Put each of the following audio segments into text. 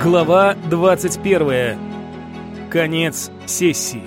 Глава 21. Конец сессии.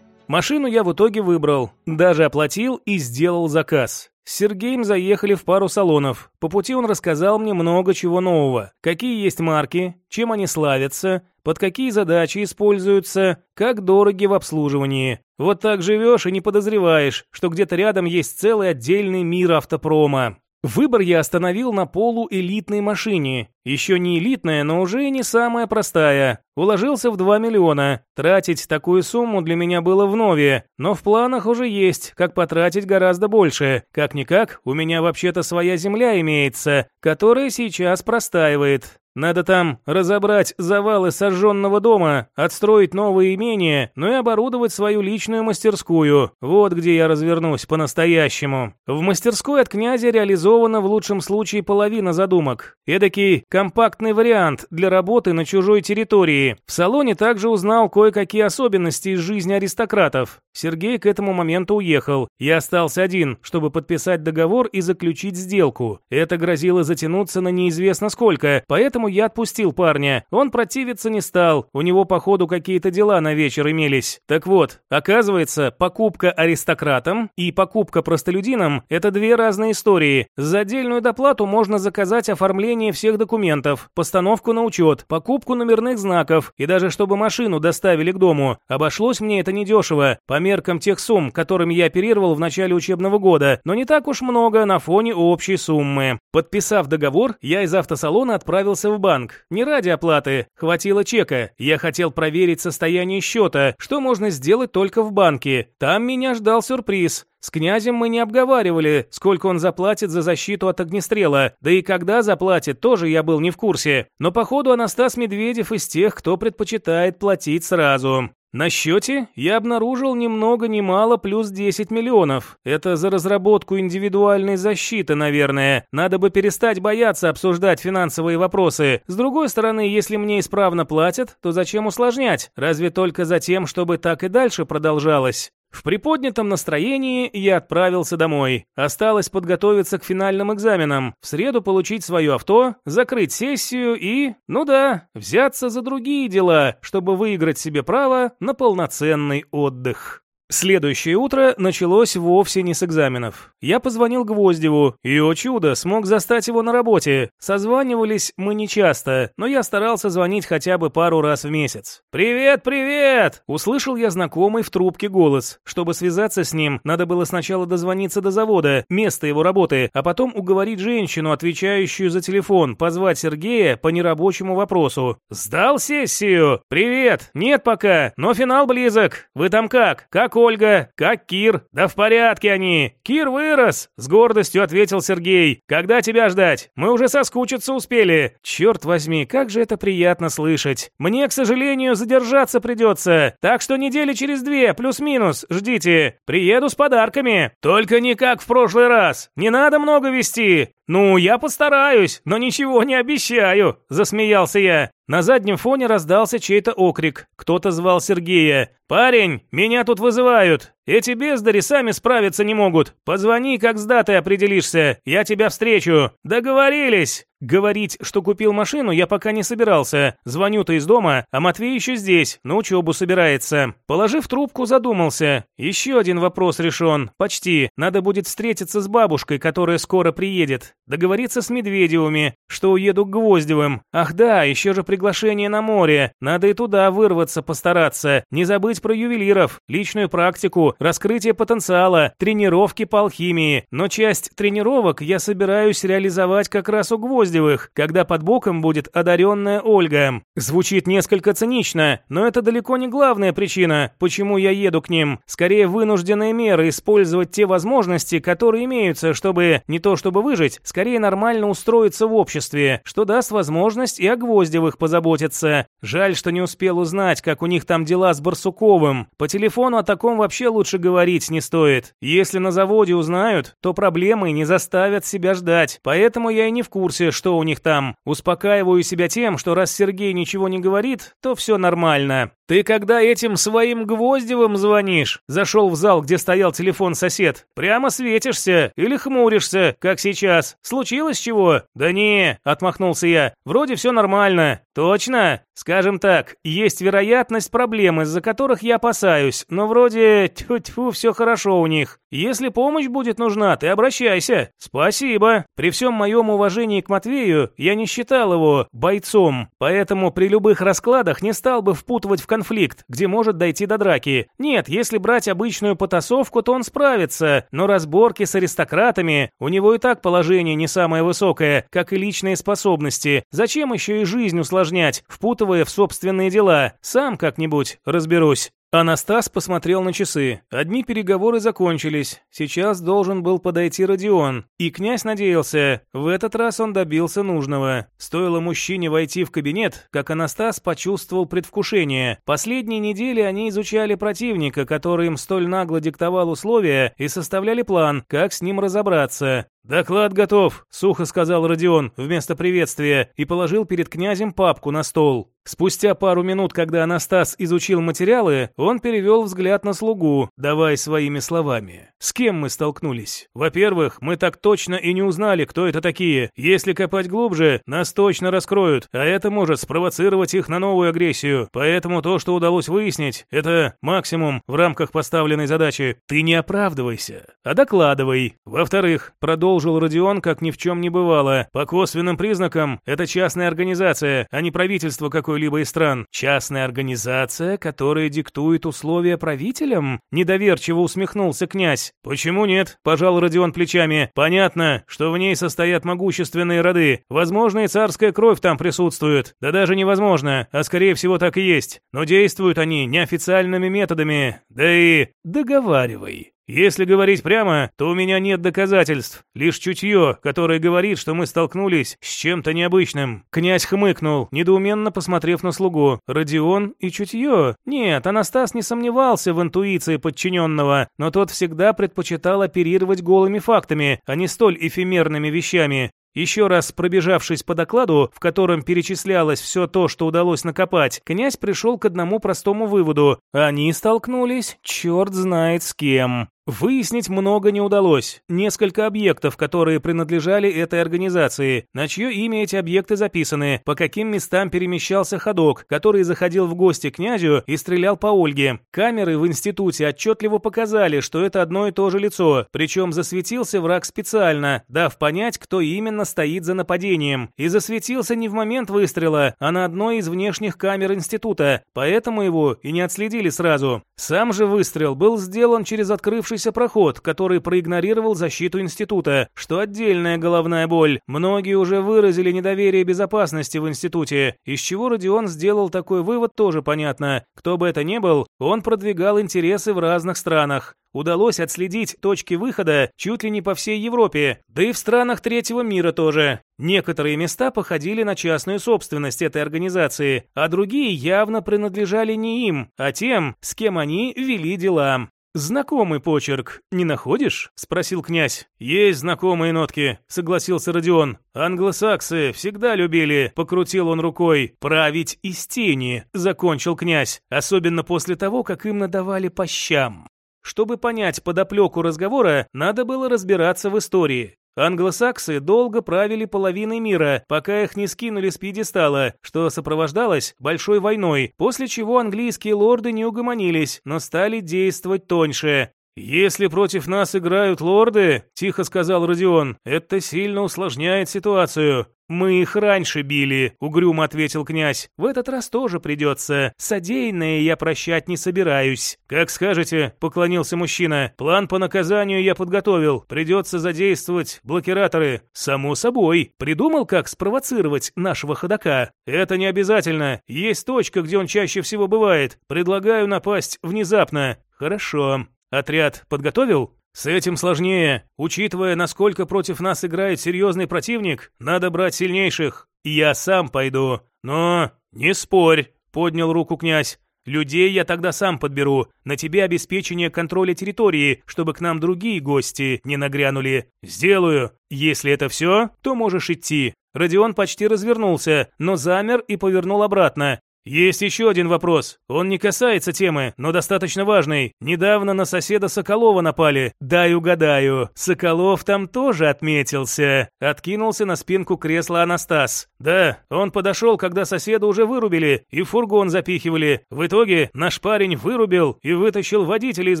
Машину я в итоге выбрал, даже оплатил и сделал заказ. С Сергеем заехали в пару салонов. По пути он рассказал мне много чего нового. Какие есть марки, чем они славятся, под какие задачи используются, как дороги в обслуживании. Вот так живешь и не подозреваешь, что где-то рядом есть целый отдельный мир автопрома. Выбор я остановил на полуэлитной машине. Еще не элитная, но уже и не самая простая. Уложился в 2 миллиона. Тратить такую сумму для меня было вновь, но в планах уже есть, как потратить гораздо больше. Как-никак, у меня вообще-то своя земля имеется, которая сейчас простаивает. Надо там разобрать завалы сожженного дома, отстроить новые имения, ну и оборудовать свою личную мастерскую. Вот где я развернусь по-настоящему. В мастерской от князя реализована в лучшем случае половина задумок. Эдакий компактный вариант для работы на чужой территории. В салоне также узнал кое-какие особенности из жизни аристократов. Сергей к этому моменту уехал. Я остался один, чтобы подписать договор и заключить сделку. Это грозило затянуться на неизвестно сколько, поэтому я отпустил парня. Он противиться не стал, у него, походу, какие-то дела на вечер имелись. Так вот, оказывается, покупка аристократам и покупка простолюдинам – это две разные истории. За отдельную доплату можно заказать оформление всех документов, постановку на учет, покупку номерных знаков и даже чтобы машину доставили к дому. Обошлось мне это недешево, по меркам тех сумм, которыми я оперировал в начале учебного года, но не так уж много на фоне общей суммы. Подписав договор, я из автосалона отправился в банк. Не ради оплаты. Хватило чека. Я хотел проверить состояние счета, что можно сделать только в банке. Там меня ждал сюрприз. С князем мы не обговаривали, сколько он заплатит за защиту от огнестрела, да и когда заплатит, тоже я был не в курсе. Но походу Анастас Медведев из тех, кто предпочитает платить сразу. На счете я обнаружил ни много ни мало плюс 10 миллионов. Это за разработку индивидуальной защиты, наверное. Надо бы перестать бояться обсуждать финансовые вопросы. С другой стороны, если мне исправно платят, то зачем усложнять? Разве только за тем, чтобы так и дальше продолжалось? В приподнятом настроении я отправился домой. Осталось подготовиться к финальным экзаменам, в среду получить свое авто, закрыть сессию и, ну да, взяться за другие дела, чтобы выиграть себе право на полноценный отдых. Следующее утро началось вовсе не с экзаменов. Я позвонил Гвоздеву, и, о чудо, смог застать его на работе. Созванивались мы нечасто, но я старался звонить хотя бы пару раз в месяц. «Привет, привет!» Услышал я знакомый в трубке голос. Чтобы связаться с ним, надо было сначала дозвониться до завода, места его работы, а потом уговорить женщину, отвечающую за телефон, позвать Сергея по нерабочему вопросу. «Сдал сессию? Привет! Нет пока, но финал близок. Вы там как? Как как Ольга? Как Кир? Да в порядке они. Кир вырос, с гордостью ответил Сергей. Когда тебя ждать? Мы уже соскучиться успели. Черт возьми, как же это приятно слышать. Мне, к сожалению, задержаться придется. Так что недели через две, плюс-минус, ждите. Приеду с подарками. Только не как в прошлый раз. Не надо много вести. «Ну, я постараюсь, но ничего не обещаю», – засмеялся я. На заднем фоне раздался чей-то окрик. Кто-то звал Сергея. «Парень, меня тут вызывают. Эти бездари сами справиться не могут. Позвони, как с датой определишься. Я тебя встречу. Договорились!» Говорить, что купил машину, я пока не собирался. Звоню-то из дома, а Матвей еще здесь, на учебу собирается. Положив трубку, задумался. Еще один вопрос решен. Почти. Надо будет встретиться с бабушкой, которая скоро приедет. Договориться с Медведевыми, что уеду к Гвоздевым. Ах да, еще же приглашение на море. Надо и туда вырваться постараться. Не забыть про ювелиров, личную практику, раскрытие потенциала, тренировки по алхимии. Но часть тренировок я собираюсь реализовать как раз у Гвоздевых, когда под боком будет одаренная Ольга. Звучит несколько цинично, но это далеко не главная причина, почему я еду к ним. Скорее вынужденные меры использовать те возможности, которые имеются, чтобы не то чтобы выжить, скорее нормально устроиться в обществе, что даст возможность и о Гвоздевых позаботиться. Жаль, что не успел узнать, как у них там дела с Барсуковым. По телефону о таком вообще лучше лучше говорить не стоит. Если на заводе узнают, то проблемы не заставят себя ждать. Поэтому я и не в курсе, что у них там. Успокаиваю себя тем, что раз Сергей ничего не говорит, то все нормально. «Ты когда этим своим Гвоздевым звонишь?» Зашел в зал, где стоял телефон сосед. «Прямо светишься или хмуришься, как сейчас. Случилось чего?» «Да не», — отмахнулся я. «Вроде все нормально». «Точно?» «Скажем так, есть вероятность проблем, из-за которых я опасаюсь, но вроде тьфу-тьфу, все хорошо у них. Если помощь будет нужна, ты обращайся». «Спасибо». При всем моем уважении к Матвею, я не считал его бойцом, поэтому при любых раскладах не стал бы впутывать в конфликт, где может дойти до драки. Нет, если брать обычную потасовку, то он справится, но разборки с аристократами, у него и так положение не самое высокое, как и личные способности. Зачем еще и жизнь усложнять, впутывая в собственные дела? Сам как-нибудь разберусь. Анастас посмотрел на часы. Одни переговоры закончились. Сейчас должен был подойти Родион. И князь надеялся, в этот раз он добился нужного. Стоило мужчине войти в кабинет, как Анастас почувствовал предвкушение. Последние недели они изучали противника, который им столь нагло диктовал условия, и составляли план, как с ним разобраться. «Доклад готов», — сухо сказал Родион вместо приветствия и положил перед князем папку на стол. Спустя пару минут, когда Анастас изучил материалы, он перевел взгляд на слугу, давая своими словами. «С кем мы столкнулись? Во-первых, мы так точно и не узнали, кто это такие. Если копать глубже, нас точно раскроют, а это может спровоцировать их на новую агрессию. Поэтому то, что удалось выяснить, это максимум в рамках поставленной задачи. Ты не оправдывайся, а докладывай. Во-вторых, продолжил Родион, как ни в чем не бывало. По косвенным признакам, это частная организация, а не правительство какое какой-либо из стран. Частная организация, которая диктует условия правителям? Недоверчиво усмехнулся князь. Почему нет? Пожал Родион плечами. Понятно, что в ней состоят могущественные роды. Возможно, и царская кровь там присутствует. Да даже невозможно, а скорее всего так и есть. Но действуют они неофициальными методами. Да и договаривай. Если говорить прямо, то у меня нет доказательств, лишь чутье, которое говорит, что мы столкнулись с чем-то необычным. Князь хмыкнул, недоуменно посмотрев на слугу. Родион и чутье? Нет, Анастас не сомневался в интуиции подчиненного, но тот всегда предпочитал оперировать голыми фактами, а не столь эфемерными вещами. Еще раз пробежавшись по докладу, в котором перечислялось все то, что удалось накопать, князь пришел к одному простому выводу. Они столкнулись черт знает с кем. Выяснить много не удалось. Несколько объектов, которые принадлежали этой организации, на чье имя эти объекты записаны, по каким местам перемещался ходок, который заходил в гости к князю и стрелял по Ольге. Камеры в институте отчетливо показали, что это одно и то же лицо, причем засветился враг специально, дав понять, кто именно стоит за нападением. И засветился не в момент выстрела, а на одной из внешних камер института, поэтому его и не отследили сразу. Сам же выстрел был сделан через открывший открывшийся проход, который проигнорировал защиту института, что отдельная головная боль. Многие уже выразили недоверие безопасности в институте, из чего Родион сделал такой вывод тоже понятно. Кто бы это ни был, он продвигал интересы в разных странах. Удалось отследить точки выхода чуть ли не по всей Европе, да и в странах третьего мира тоже. Некоторые места походили на частную собственность этой организации, а другие явно принадлежали не им, а тем, с кем они вели дела. «Знакомый почерк, не находишь?» — спросил князь. «Есть знакомые нотки», — согласился Родион. «Англосаксы всегда любили», — покрутил он рукой. «Править из тени», — закончил князь, особенно после того, как им надавали по щам. Чтобы понять подоплеку разговора, надо было разбираться в истории. Англосаксы долго правили половиной мира, пока их не скинули с пьедестала, что сопровождалось большой войной, после чего английские лорды не угомонились, но стали действовать тоньше. «Если против нас играют лорды», — тихо сказал Родион, — «это сильно усложняет ситуацию. «Мы их раньше били», — угрюмо ответил князь. «В этот раз тоже придется. Содеянное я прощать не собираюсь». «Как скажете», — поклонился мужчина. «План по наказанию я подготовил. Придется задействовать блокираторы». «Само собой. Придумал, как спровоцировать нашего ходока?» «Это не обязательно. Есть точка, где он чаще всего бывает. Предлагаю напасть внезапно». «Хорошо. Отряд подготовил?» С этим сложнее. Учитывая, насколько против нас играет серьезный противник, надо брать сильнейших. Я сам пойду. Но не спорь, поднял руку князь. Людей я тогда сам подберу. На тебе обеспечение контроля территории, чтобы к нам другие гости не нагрянули. Сделаю. Если это все, то можешь идти. Родион почти развернулся, но замер и повернул обратно. «Есть еще один вопрос. Он не касается темы, но достаточно важный. Недавно на соседа Соколова напали. Дай угадаю. Соколов там тоже отметился». Откинулся на спинку кресла Анастас. «Да, он подошел, когда соседа уже вырубили и фургон запихивали. В итоге наш парень вырубил и вытащил водителя из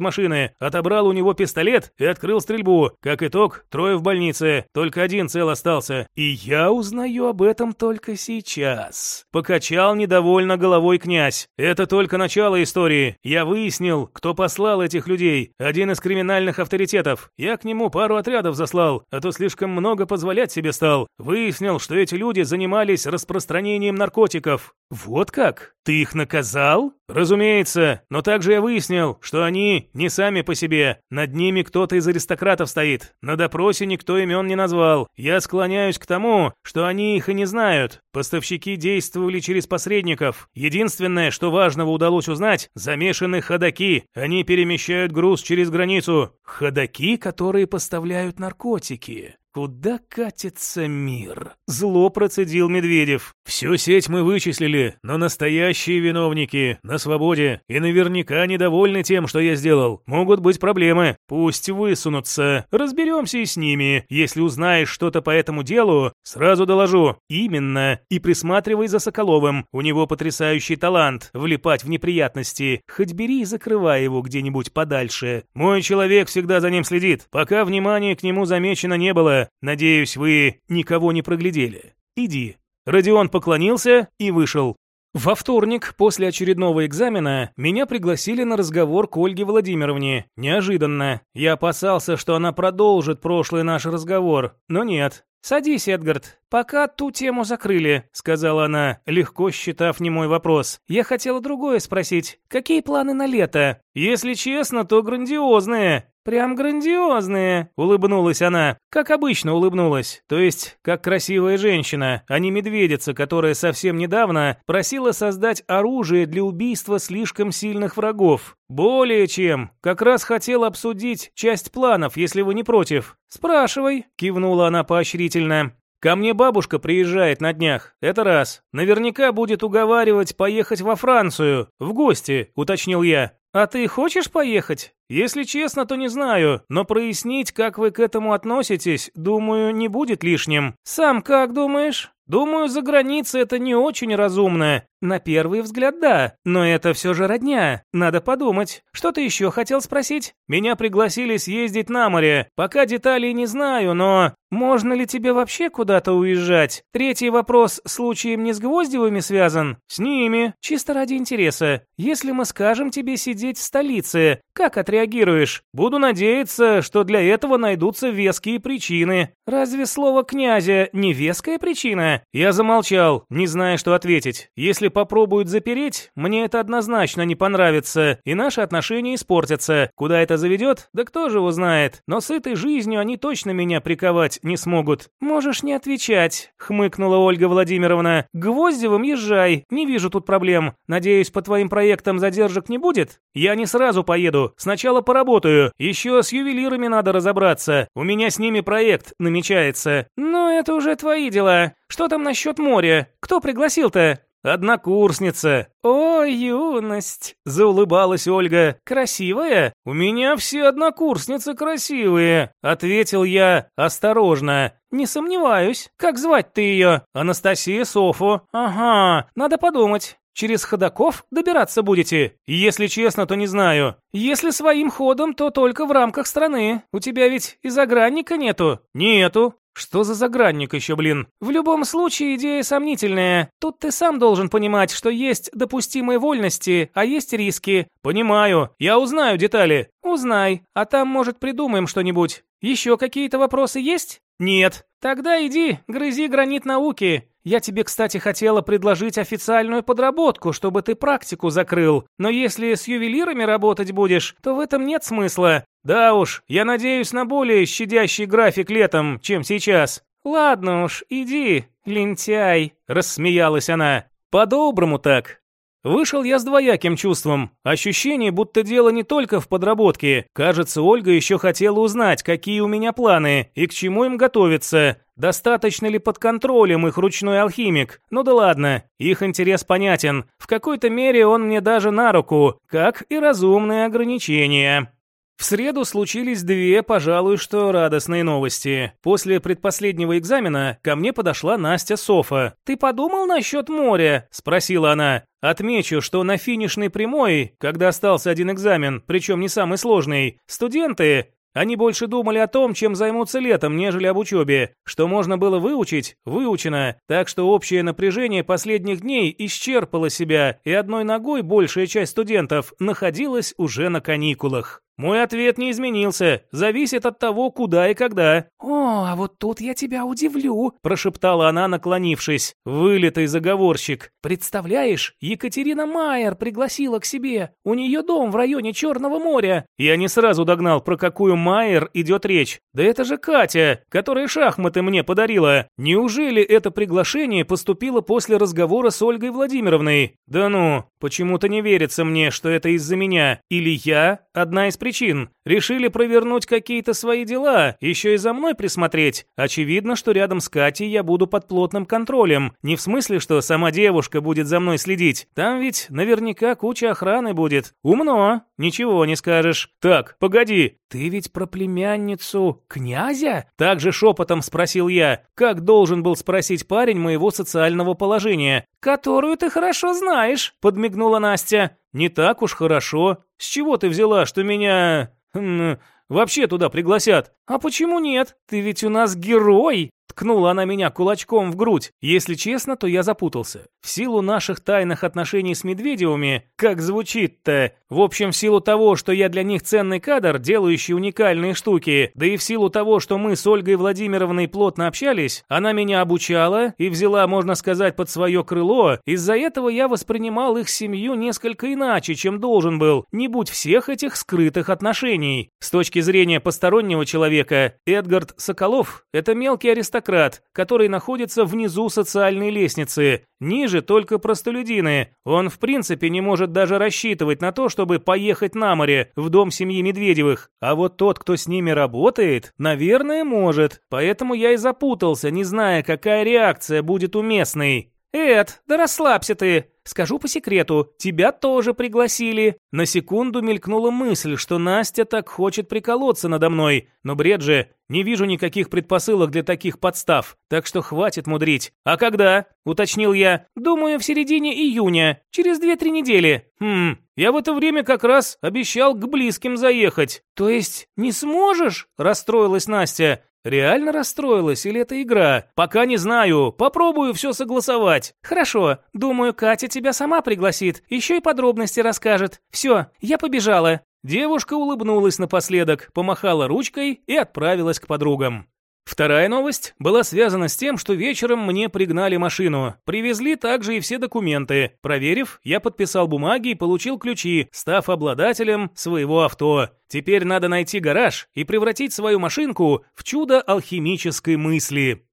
машины, отобрал у него пистолет и открыл стрельбу. Как итог, трое в больнице, только один цел остался. И я узнаю об этом только сейчас». Покачал недовольно на головой князь. Это только начало истории. Я выяснил, кто послал этих людей. Один из криминальных авторитетов. Я к нему пару отрядов заслал, а то слишком много позволять себе стал. Выяснил, что эти люди занимались распространением наркотиков. Вот как? Ты их наказал? Разумеется, но также я выяснил, что они не сами по себе. Над ними кто-то из аристократов стоит. На допросе никто имен не назвал. Я склоняюсь к тому, что они их и не знают. Поставщики действовали через посредников. Единственное, что важного удалось узнать, замешаны ходаки. Они перемещают груз через границу. Ходаки, которые поставляют наркотики. «Куда катится мир?» Зло процедил Медведев. «Всю сеть мы вычислили, но настоящие виновники на свободе и наверняка недовольны тем, что я сделал. Могут быть проблемы. Пусть высунутся. Разберемся и с ними. Если узнаешь что-то по этому делу, сразу доложу. Именно. И присматривай за Соколовым. У него потрясающий талант влипать в неприятности. Хоть бери и закрывай его где-нибудь подальше. Мой человек всегда за ним следит. Пока внимания к нему замечено не было, Надеюсь, вы никого не проглядели. Иди». Родион поклонился и вышел. Во вторник, после очередного экзамена, меня пригласили на разговор к Ольге Владимировне. Неожиданно. Я опасался, что она продолжит прошлый наш разговор, но нет. «Садись, Эдгард. Пока ту тему закрыли», — сказала она, легко считав не мой вопрос. «Я хотела другое спросить. Какие планы на лето?» «Если честно, то грандиозные. «Прям грандиозные!» — улыбнулась она. Как обычно улыбнулась. То есть, как красивая женщина, а не медведица, которая совсем недавно просила создать оружие для убийства слишком сильных врагов. «Более чем. Как раз хотел обсудить часть планов, если вы не против». «Спрашивай», — кивнула она поощрительно. Ко мне бабушка приезжает на днях. Это раз. Наверняка будет уговаривать поехать во Францию. В гости, уточнил я. А ты хочешь поехать? Если честно, то не знаю, но прояснить, как вы к этому относитесь, думаю, не будет лишним. Сам как думаешь? Думаю, за границей это не очень разумно. На первый взгляд, да, но это все же родня. Надо подумать. Что ты еще хотел спросить? Меня пригласили съездить на море. Пока деталей не знаю, но... Можно ли тебе вообще куда-то уезжать? Третий вопрос случаем не с Гвоздевыми связан? С ними. Чисто ради интереса. Если мы скажем тебе сидеть в столице, как отреагируешь? Буду надеяться, что для этого найдутся веские причины. Разве слово «князя» не веская причина? Я замолчал, не зная, что ответить. Если попробуют запереть, мне это однозначно не понравится, и наши отношения испортятся. Куда это заведет? Да кто же его знает. Но с этой жизнью они точно меня приковать не смогут. Можешь не отвечать, хмыкнула Ольга Владимировна. Гвоздевым езжай, не вижу тут проблем. Надеюсь, по твоим проектам задержек не будет? Я не сразу поеду, сначала поработаю. Еще с ювелирами надо разобраться. У меня с ними проект намечается. Но это уже твои дела. Что там насчет моря? Кто пригласил-то? «Однокурсница». «О, юность!» – заулыбалась Ольга. «Красивая?» «У меня все однокурсницы красивые», – ответил я осторожно. «Не сомневаюсь. Как звать ты ее?» «Анастасия Софу». «Ага, надо подумать. Через ходаков добираться будете? Если честно, то не знаю. Если своим ходом, то только в рамках страны. У тебя ведь и загранника нету. Нету. Что за загранник еще, блин? В любом случае идея сомнительная. Тут ты сам должен понимать, что есть допустимые вольности, а есть риски. Понимаю. Я узнаю детали. Узнай. А там, может, придумаем что-нибудь. Еще какие-то вопросы есть? Нет. Тогда иди, грызи гранит науки. Я тебе, кстати, хотела предложить официальную подработку, чтобы ты практику закрыл. Но если с ювелирами работать будешь, то в этом нет смысла. Да уж, я надеюсь на более щадящий график летом, чем сейчас. Ладно уж, иди, лентяй, рассмеялась она. По-доброму так. Вышел я с двояким чувством. Ощущение, будто дело не только в подработке. Кажется, Ольга еще хотела узнать, какие у меня планы и к чему им готовиться. Достаточно ли под контролем их ручной алхимик? Ну да ладно, их интерес понятен. В какой-то мере он мне даже на руку, как и разумные ограничения. В среду случились две, пожалуй, что радостные новости. После предпоследнего экзамена ко мне подошла Настя Софа. «Ты подумал насчет моря?» – спросила она. Отмечу, что на финишной прямой, когда остался один экзамен, причем не самый сложный, студенты они больше думали о том, чем займутся летом, нежели об учебе. Что можно было выучить, выучено. Так что общее напряжение последних дней исчерпало себя, и одной ногой большая часть студентов находилась уже на каникулах. Мой ответ не изменился, зависит от того, куда и когда. «О, а вот тут я тебя удивлю», – прошептала она, наклонившись. Вылитый заговорщик. «Представляешь, Екатерина Майер пригласила к себе. У нее дом в районе Черного моря». Я не сразу догнал, про какую Майер идет речь. Да это же Катя, которая шахматы мне подарила. Неужели это приглашение поступило после разговора с Ольгой Владимировной? Да ну, почему-то не верится мне, что это из-за меня. Или я одна из причин. Решили провернуть какие-то свои дела, еще и за мной присмотреть. Очевидно, что рядом с Катей я буду под плотным контролем. Не в смысле, что сама девушка будет за мной следить. Там ведь наверняка куча охраны будет. Умно, ничего не скажешь. Так, погоди, ты ведь про племянницу князя? Также шепотом спросил я, как должен был спросить парень моего социального положения. Которую ты хорошо знаешь, подмигнула Настя. Не так уж хорошо. С чего ты взяла, что меня... Хм, вообще туда пригласят? А почему нет? Ты ведь у нас герой. Ткнула она меня кулачком в грудь. Если честно, то я запутался. В силу наших тайных отношений с Медведевыми, как звучит-то? В общем, в силу того, что я для них ценный кадр, делающий уникальные штуки, да и в силу того, что мы с Ольгой Владимировной плотно общались, она меня обучала и взяла, можно сказать, под свое крыло. Из-за этого я воспринимал их семью несколько иначе, чем должен был, не будь всех этих скрытых отношений. С точки зрения постороннего человека, Эдгард Соколов – это мелкий аристократ аристократ, который находится внизу социальной лестницы. Ниже только простолюдины. Он в принципе не может даже рассчитывать на то, чтобы поехать на море, в дом семьи Медведевых. А вот тот, кто с ними работает, наверное, может. Поэтому я и запутался, не зная, какая реакция будет уместной. «Эд, да расслабься ты. Скажу по секрету, тебя тоже пригласили». На секунду мелькнула мысль, что Настя так хочет приколоться надо мной. Но бред же, не вижу никаких предпосылок для таких подстав. Так что хватит мудрить. «А когда?» – уточнил я. «Думаю, в середине июня, через две-три недели». «Хм, я в это время как раз обещал к близким заехать». «То есть не сможешь?» – расстроилась Настя. Реально расстроилась или это игра? Пока не знаю. Попробую все согласовать. Хорошо. Думаю, Катя тебя сама пригласит. Еще и подробности расскажет. Все, я побежала. Девушка улыбнулась напоследок, помахала ручкой и отправилась к подругам. Вторая новость была связана с тем, что вечером мне пригнали машину. Привезли также и все документы. Проверив, я подписал бумаги и получил ключи, став обладателем своего авто. Теперь надо найти гараж и превратить свою машинку в чудо алхимической мысли.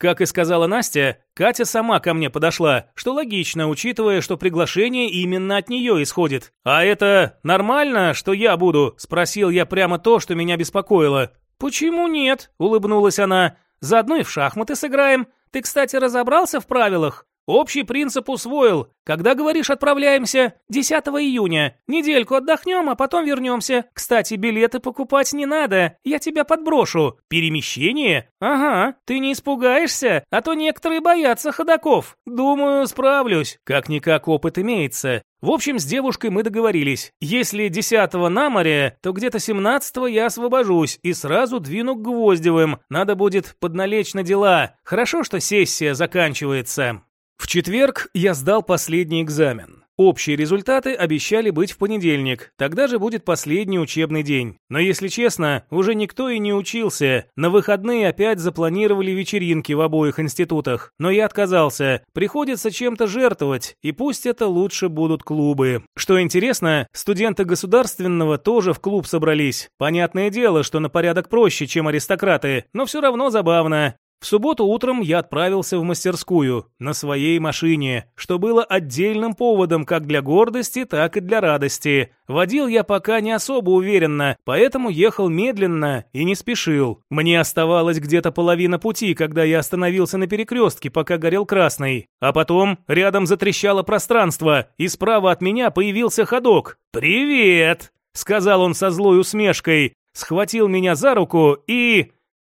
Как и сказала Настя, Катя сама ко мне подошла, что логично, учитывая, что приглашение именно от нее исходит. «А это нормально, что я буду?» – спросил я прямо то, что меня беспокоило. «Почему нет?» – улыбнулась она. «Заодно и в шахматы сыграем. Ты, кстати, разобрался в правилах?» «Общий принцип усвоил. Когда, говоришь, отправляемся? 10 июня. Недельку отдохнем, а потом вернемся. Кстати, билеты покупать не надо. Я тебя подброшу. Перемещение? Ага. Ты не испугаешься? А то некоторые боятся ходаков. Думаю, справлюсь. Как-никак опыт имеется. В общем, с девушкой мы договорились. Если 10-го на море, то где-то 17-го я освобожусь и сразу двину к Гвоздевым. Надо будет подналечь на дела. Хорошо, что сессия заканчивается. В четверг я сдал последний экзамен. Общие результаты обещали быть в понедельник, тогда же будет последний учебный день. Но если честно, уже никто и не учился. На выходные опять запланировали вечеринки в обоих институтах. Но я отказался. Приходится чем-то жертвовать, и пусть это лучше будут клубы. Что интересно, студенты государственного тоже в клуб собрались. Понятное дело, что на порядок проще, чем аристократы, но все равно забавно. В субботу утром я отправился в мастерскую на своей машине, что было отдельным поводом как для гордости, так и для радости. Водил я пока не особо уверенно, поэтому ехал медленно и не спешил. Мне оставалось где-то половина пути, когда я остановился на перекрестке, пока горел красный. А потом рядом затрещало пространство, и справа от меня появился ходок. «Привет!» — сказал он со злой усмешкой, схватил меня за руку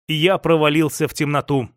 и я провалился в темноту.